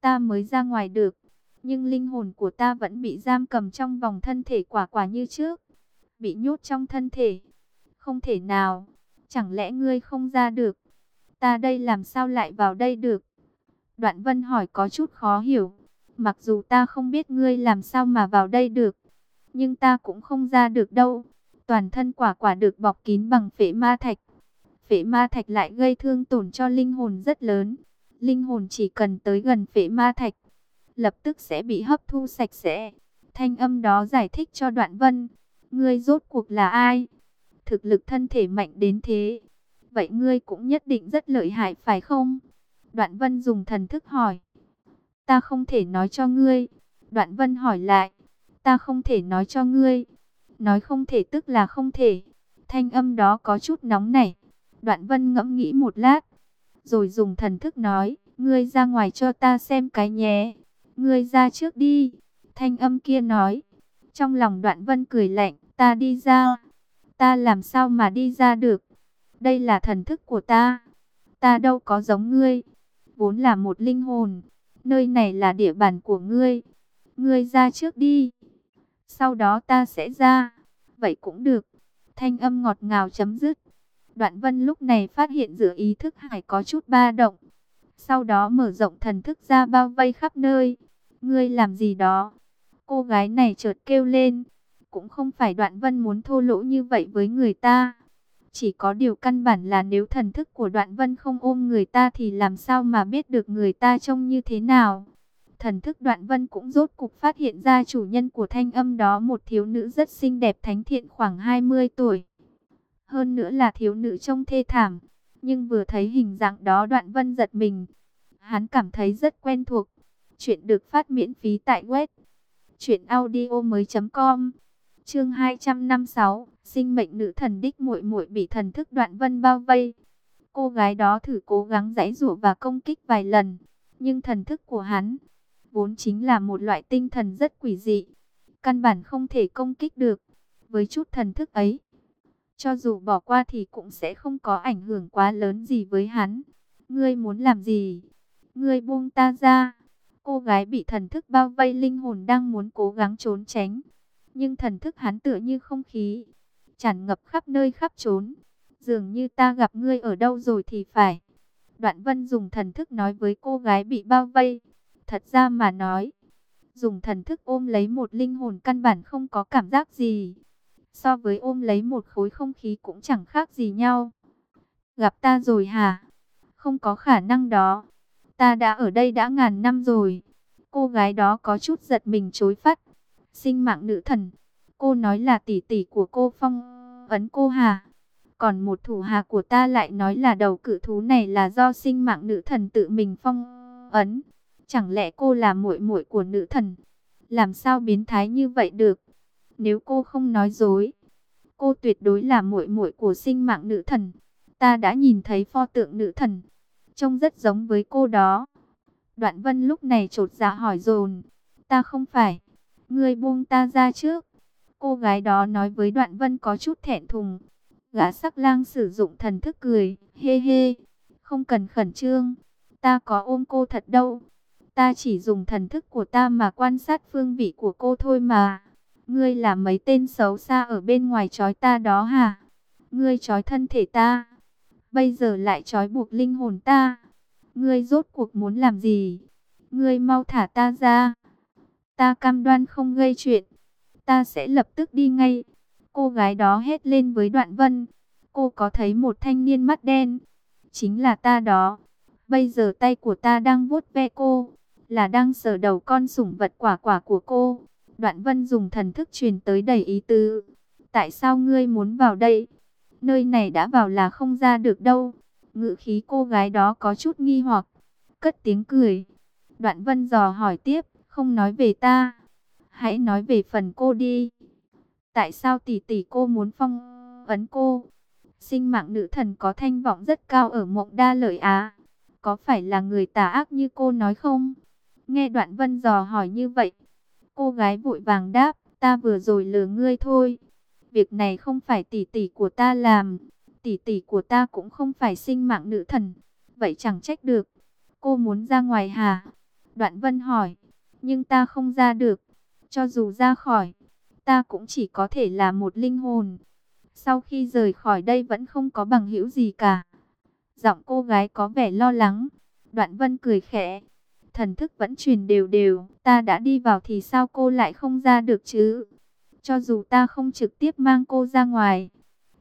ta mới ra ngoài được, nhưng linh hồn của ta vẫn bị giam cầm trong vòng thân thể quả quả như trước, bị nhốt trong thân thể. Không thể nào, chẳng lẽ ngươi không ra được? Ta đây làm sao lại vào đây được? Đoạn vân hỏi có chút khó hiểu. Mặc dù ta không biết ngươi làm sao mà vào đây được. Nhưng ta cũng không ra được đâu. Toàn thân quả quả được bọc kín bằng phệ ma thạch. Phệ ma thạch lại gây thương tổn cho linh hồn rất lớn. Linh hồn chỉ cần tới gần phệ ma thạch. Lập tức sẽ bị hấp thu sạch sẽ. Thanh âm đó giải thích cho đoạn vân. Ngươi rốt cuộc là ai? Thực lực thân thể mạnh đến thế. Vậy ngươi cũng nhất định rất lợi hại, phải không? Đoạn vân dùng thần thức hỏi. Ta không thể nói cho ngươi. Đoạn vân hỏi lại. Ta không thể nói cho ngươi. Nói không thể tức là không thể. Thanh âm đó có chút nóng nảy. Đoạn vân ngẫm nghĩ một lát. Rồi dùng thần thức nói. Ngươi ra ngoài cho ta xem cái nhé. Ngươi ra trước đi. Thanh âm kia nói. Trong lòng đoạn vân cười lạnh. Ta đi ra. Ta làm sao mà đi ra được. Đây là thần thức của ta. Ta đâu có giống ngươi. Vốn là một linh hồn. Nơi này là địa bàn của ngươi. Ngươi ra trước đi. Sau đó ta sẽ ra. Vậy cũng được. Thanh âm ngọt ngào chấm dứt. Đoạn vân lúc này phát hiện giữa ý thức hải có chút ba động. Sau đó mở rộng thần thức ra bao vây khắp nơi. Ngươi làm gì đó? Cô gái này chợt kêu lên. Cũng không phải đoạn vân muốn thô lỗ như vậy với người ta. Chỉ có điều căn bản là nếu thần thức của đoạn vân không ôm người ta thì làm sao mà biết được người ta trông như thế nào. Thần thức đoạn vân cũng rốt cục phát hiện ra chủ nhân của thanh âm đó một thiếu nữ rất xinh đẹp thánh thiện khoảng 20 tuổi. Hơn nữa là thiếu nữ trông thê thảm. Nhưng vừa thấy hình dạng đó đoạn vân giật mình. Hắn cảm thấy rất quen thuộc. Chuyện được phát miễn phí tại web. Chuyện audio mới.com Chương 256, sinh mệnh nữ thần đích muội muội bị thần thức đoạn vân bao vây. Cô gái đó thử cố gắng giãy giụa và công kích vài lần, nhưng thần thức của hắn vốn chính là một loại tinh thần rất quỷ dị, căn bản không thể công kích được. Với chút thần thức ấy, cho dù bỏ qua thì cũng sẽ không có ảnh hưởng quá lớn gì với hắn. Ngươi muốn làm gì? Ngươi buông ta ra. Cô gái bị thần thức bao vây linh hồn đang muốn cố gắng trốn tránh nhưng thần thức hắn tựa như không khí, tràn ngập khắp nơi khắp trốn. Dường như ta gặp ngươi ở đâu rồi thì phải. Đoạn vân dùng thần thức nói với cô gái bị bao vây. Thật ra mà nói, dùng thần thức ôm lấy một linh hồn căn bản không có cảm giác gì. So với ôm lấy một khối không khí cũng chẳng khác gì nhau. Gặp ta rồi hả? Không có khả năng đó. Ta đã ở đây đã ngàn năm rồi. Cô gái đó có chút giật mình chối phát sinh mạng nữ thần. Cô nói là tỷ tỷ của cô phong ấn cô hà. Còn một thủ hà của ta lại nói là đầu cự thú này là do sinh mạng nữ thần tự mình phong ấn. Chẳng lẽ cô là muội muội của nữ thần? Làm sao biến thái như vậy được? Nếu cô không nói dối, cô tuyệt đối là muội muội của sinh mạng nữ thần. Ta đã nhìn thấy pho tượng nữ thần, trông rất giống với cô đó. Đoạn Vân lúc này trột dạ hỏi dồn, ta không phải. Ngươi buông ta ra trước. Cô gái đó nói với đoạn vân có chút thẹn thùng. Gã sắc lang sử dụng thần thức cười. Hê hê. Không cần khẩn trương. Ta có ôm cô thật đâu. Ta chỉ dùng thần thức của ta mà quan sát phương vị của cô thôi mà. Ngươi là mấy tên xấu xa ở bên ngoài trói ta đó hả? Ngươi trói thân thể ta. Bây giờ lại trói buộc linh hồn ta. Ngươi rốt cuộc muốn làm gì? Ngươi mau thả ta ra. Ta cam đoan không gây chuyện. Ta sẽ lập tức đi ngay. Cô gái đó hét lên với đoạn vân. Cô có thấy một thanh niên mắt đen. Chính là ta đó. Bây giờ tay của ta đang vuốt ve cô. Là đang sờ đầu con sủng vật quả quả của cô. Đoạn vân dùng thần thức truyền tới đầy ý tứ. Tại sao ngươi muốn vào đây? Nơi này đã vào là không ra được đâu. Ngự khí cô gái đó có chút nghi hoặc. Cất tiếng cười. Đoạn vân dò hỏi tiếp không nói về ta. Hãy nói về phần cô đi. Tại sao tỷ tỷ cô muốn phong ấn cô? Sinh mạng nữ thần có thanh vọng rất cao ở mộng đa lợi Á. Có phải là người tà ác như cô nói không? Nghe đoạn vân dò hỏi như vậy. Cô gái vội vàng đáp, ta vừa rồi lừa ngươi thôi. Việc này không phải tỷ tỷ của ta làm. Tỷ tỷ của ta cũng không phải sinh mạng nữ thần. Vậy chẳng trách được. Cô muốn ra ngoài hả? Đoạn vân hỏi nhưng ta không ra được. Cho dù ra khỏi, ta cũng chỉ có thể là một linh hồn. Sau khi rời khỏi đây vẫn không có bằng hữu gì cả. Giọng cô gái có vẻ lo lắng. Đoạn vân cười khẽ. Thần thức vẫn truyền đều đều. Ta đã đi vào thì sao cô lại không ra được chứ? Cho dù ta không trực tiếp mang cô ra ngoài.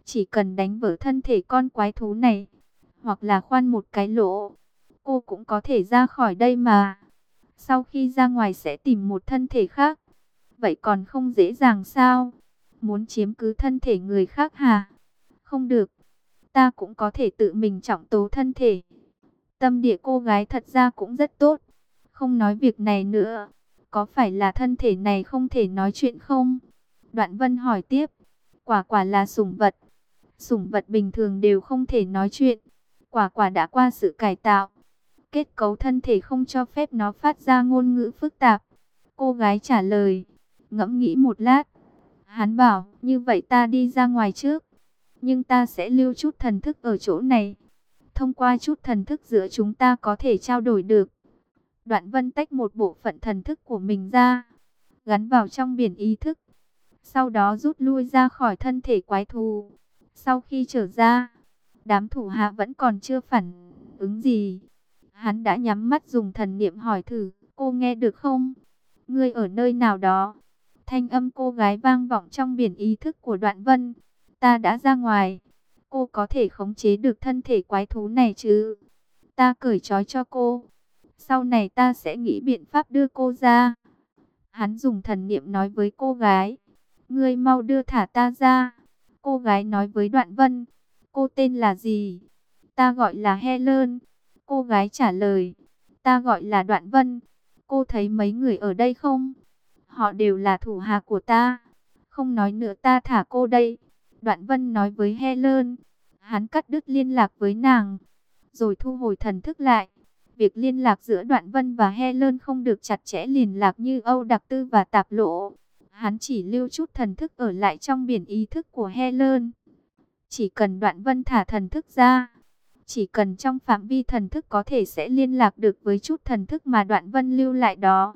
Chỉ cần đánh vỡ thân thể con quái thú này. Hoặc là khoan một cái lỗ. Cô cũng có thể ra khỏi đây mà. Sau khi ra ngoài sẽ tìm một thân thể khác. Vậy còn không dễ dàng sao? Muốn chiếm cứ thân thể người khác hả? Không được. Ta cũng có thể tự mình trọng tố thân thể. Tâm địa cô gái thật ra cũng rất tốt. Không nói việc này nữa. Có phải là thân thể này không thể nói chuyện không? Đoạn vân hỏi tiếp. Quả quả là sủng vật. Sủng vật bình thường đều không thể nói chuyện. Quả quả đã qua sự cải tạo. Kết cấu thân thể không cho phép nó phát ra ngôn ngữ phức tạp. Cô gái trả lời. Ngẫm nghĩ một lát. Hắn bảo, như vậy ta đi ra ngoài trước. Nhưng ta sẽ lưu chút thần thức ở chỗ này. Thông qua chút thần thức giữa chúng ta có thể trao đổi được. Đoạn vân tách một bộ phận thần thức của mình ra. Gắn vào trong biển ý thức. Sau đó rút lui ra khỏi thân thể quái thú. Sau khi trở ra, đám thủ hạ vẫn còn chưa phản ứng gì. Hắn đã nhắm mắt dùng thần niệm hỏi thử, cô nghe được không? Ngươi ở nơi nào đó? Thanh âm cô gái vang vọng trong biển ý thức của đoạn vân. Ta đã ra ngoài. Cô có thể khống chế được thân thể quái thú này chứ? Ta cởi trói cho cô. Sau này ta sẽ nghĩ biện pháp đưa cô ra. Hắn dùng thần niệm nói với cô gái. Ngươi mau đưa thả ta ra. Cô gái nói với đoạn vân. Cô tên là gì? Ta gọi là Helen. Cô gái trả lời. Ta gọi là đoạn vân. Cô thấy mấy người ở đây không? Họ đều là thủ hạ của ta. Không nói nữa ta thả cô đây. Đoạn vân nói với Helen. Hắn cắt đứt liên lạc với nàng. Rồi thu hồi thần thức lại. Việc liên lạc giữa Đoạn Vân và Helen không được chặt chẽ liền lạc như Âu Đặc Tư và Tạp Lộ. Hắn chỉ lưu chút thần thức ở lại trong biển ý thức của Helen. Chỉ cần Đoạn Vân thả thần thức ra, chỉ cần trong phạm vi thần thức có thể sẽ liên lạc được với chút thần thức mà Đoạn Vân lưu lại đó.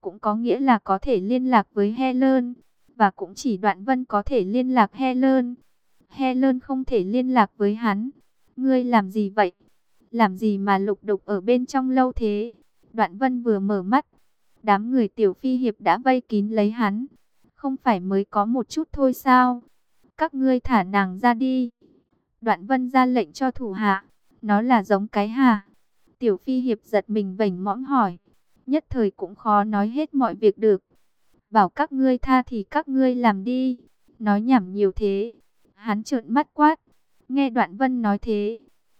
Cũng có nghĩa là có thể liên lạc với Helen, và cũng chỉ Đoạn Vân có thể liên lạc Helen. Helen không thể liên lạc với hắn. Ngươi làm gì vậy? Làm gì mà lục đục ở bên trong lâu thế? Đoạn Vân vừa mở mắt, đám người tiểu phi hiệp đã vây kín lấy hắn. Không phải mới có một chút thôi sao? Các ngươi thả nàng ra đi. Đoạn Vân ra lệnh cho thủ hạ. Nó là giống cái hà. Tiểu phi hiệp giật mình vảnh mõm hỏi. Nhất thời cũng khó nói hết mọi việc được. Bảo các ngươi tha thì các ngươi làm đi. Nói nhảm nhiều thế. Hắn trợn mắt quát. Nghe đoạn vân nói thế.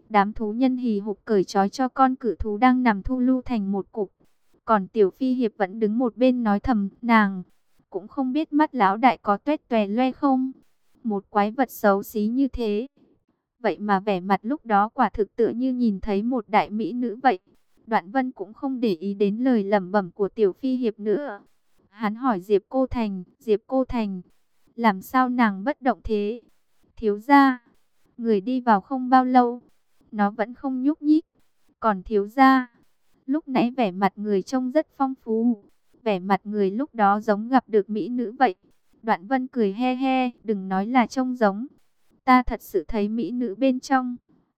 Đám thú nhân hì hục cởi trói cho con cử thú đang nằm thu lưu thành một cục. Còn tiểu phi hiệp vẫn đứng một bên nói thầm nàng. Cũng không biết mắt lão đại có tuét tòe loe không. Một quái vật xấu xí như thế. Vậy mà vẻ mặt lúc đó quả thực tựa như nhìn thấy một đại mỹ nữ vậy. Đoạn vân cũng không để ý đến lời lẩm bẩm của tiểu phi hiệp nữa. Hắn hỏi Diệp Cô Thành, Diệp Cô Thành, làm sao nàng bất động thế? Thiếu gia, người đi vào không bao lâu, nó vẫn không nhúc nhích. Còn thiếu gia, lúc nãy vẻ mặt người trông rất phong phú, vẻ mặt người lúc đó giống gặp được mỹ nữ vậy. Đoạn vân cười he he, đừng nói là trông giống. Ta thật sự thấy mỹ nữ bên trong.